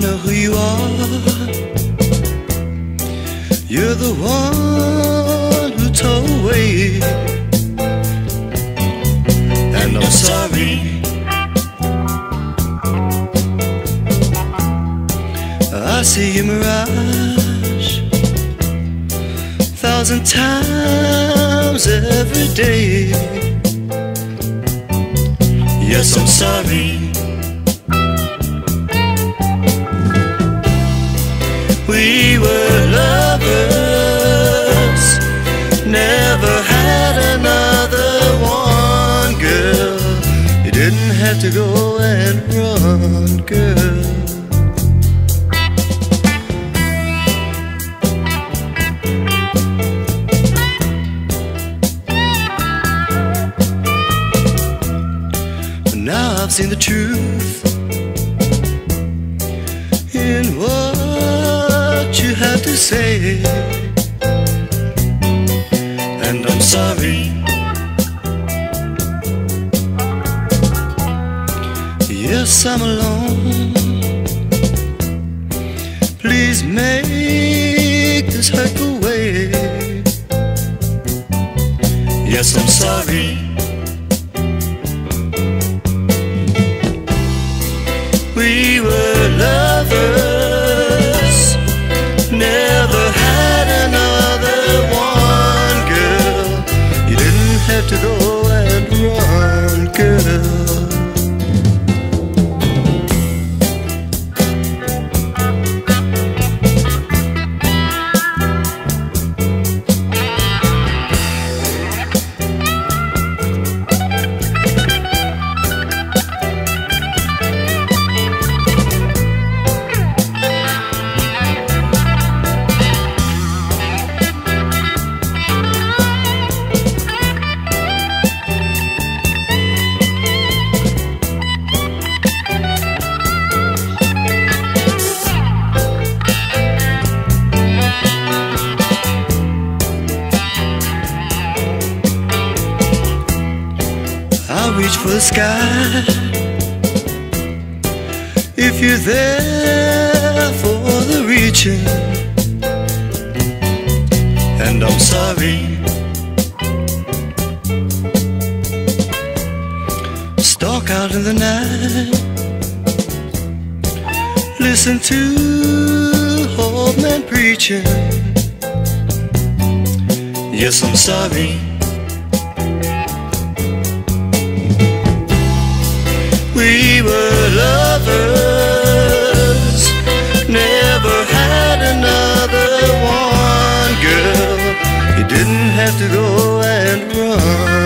know who you are. You're the one who told away. And I'm sorry. I see a mirage thousand times every day. Yes, I'm sorry. To go and run, girl. Now I've seen the truth in what you have to say, I'm alone. Please make this hurt go away. Yes, I'm sorry. We were lovers, never had another one, girl. You didn't have to go The sky if you're there for the reaching. And I'm sorry. Stalk out in the night, listen to old men preaching. Yes, I'm sorry. Didn't have to go and run,